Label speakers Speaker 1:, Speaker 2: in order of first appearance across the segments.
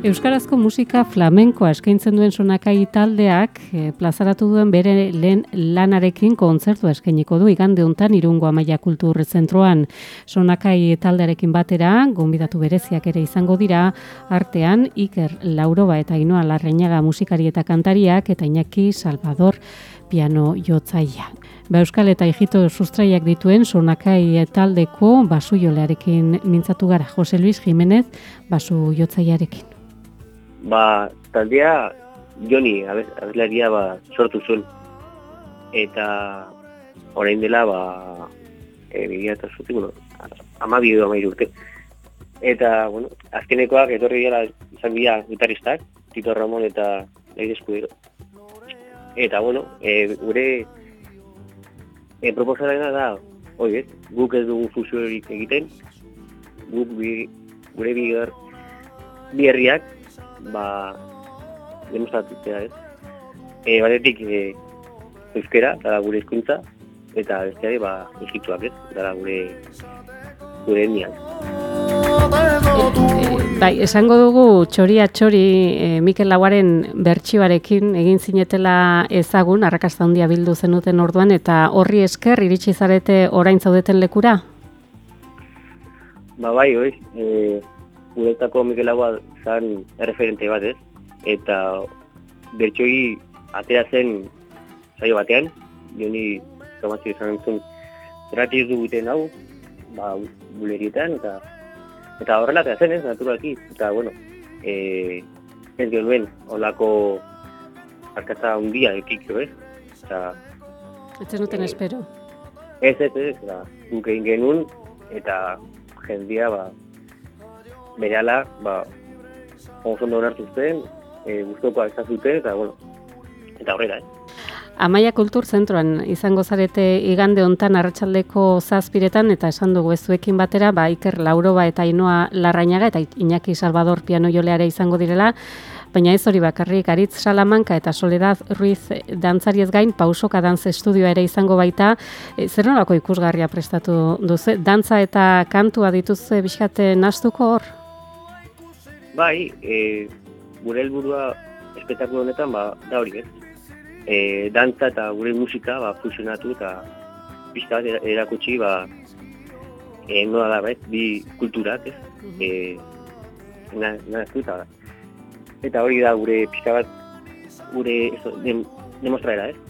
Speaker 1: Euskarazko musika flamenkoa eskaintzen duen sonakai taldeak e, plazaratu duen bere lehen lanarekin kontzertu eskainiko du igande hontan Irungo Amaia Kultur Zentroan. Sonakai taldearekin batera gonbidatu bereziak ere izango dira artean Iker Lauroba eta Inoa Larreñaga musikari eta kantariak eta Iñaki Salvador piano jotzaia. Ba Euskal eta Ijito sustraiak dituen sonakai taldeko basu jolearekin mintzatu gara Jose Luis Jimenez basu jotzaiarekin
Speaker 2: ba, taldea joni abezlaria ba, sortu zuen. Eta orain dela, ba, e, bigia eta zutik, bueno, ama edo ama urte. Eta, bueno, azkenekoak etorri gara izan bila gitaristak, Tito Ramon eta Leire Escudero. Eta, bueno, e, gure e, proposarena da, oi, guk ez dugu fusiorik egiten, guk bi, gure bigar, bi herriak, ba, demostratzea, ez? E, batetik, e, euskera, dara gure hizkuntza eta besteari, ba, egituak, ez? Dara gure, gure etniak.
Speaker 1: bai, esango dugu txoria txori e, Mikel Lauaren bertsioarekin egin zinetela ezagun, arrakasta handia bildu zenuten orduan, eta horri esker iritsi zarete orain zaudeten lekura?
Speaker 2: Ba bai, oi, e, guretako Mikel Agua zan referente bat ez, eta bertxoi atera zen saio batean, joni zomatzi izan entzun errati ez duguten hau, ba, bulerietan, eta eta horrela eta zen ez, naturalki, eta bueno, e, ez genuen olako arkatza hundia ekikio ez, eta
Speaker 1: Ez zenuten e, espero.
Speaker 2: Ez, ez, ez, ez, guk egin genuen, eta jendia, ba, berehala, ba, oso ondo onartu zen, e, guztoko zuten, eta, bueno, eta horrela, eh?
Speaker 1: Amaia Kultur Zentroan izango zarete igande hontan arratsaldeko zazpiretan eta esan dugu ezuekin batera, ba, Iker Lauroba eta Inoa Larrañaga eta Iñaki Salvador piano joleare izango direla, baina ez hori bakarrik Aritz Salamanka eta Soledad Ruiz dantzariez gain pausoka dantz estudioa ere izango baita, e, zer nolako ikusgarria prestatu duze, dantza eta kantua dituzue bizkate nastuko hor?
Speaker 2: Bai, e, gure helburua espektakulu honetan ba, da hori, ez? E, dantza eta gure musika ba, fusionatu eta pixka bat erakutsi ba, e, nola da, bai, bi kulturak, ez? Mm -hmm. eta, eta hori da gure pixka bat gure eso, dem, demostraera, ez?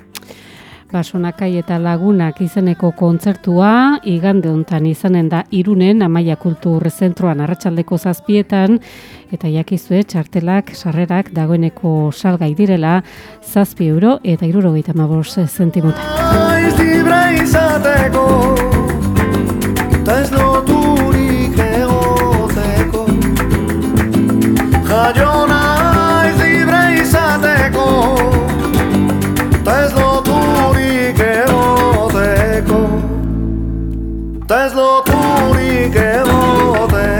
Speaker 1: Basonakai eta lagunak izeneko kontzertua, igande hontan izanen da irunen, amaia kultur zentroan arratsaldeko zazpietan, eta jakizue txartelak, sarrerak dagoeneko salgai direla, zazpi euro eta iruro gaita mabos zentimuta. Te es lo que.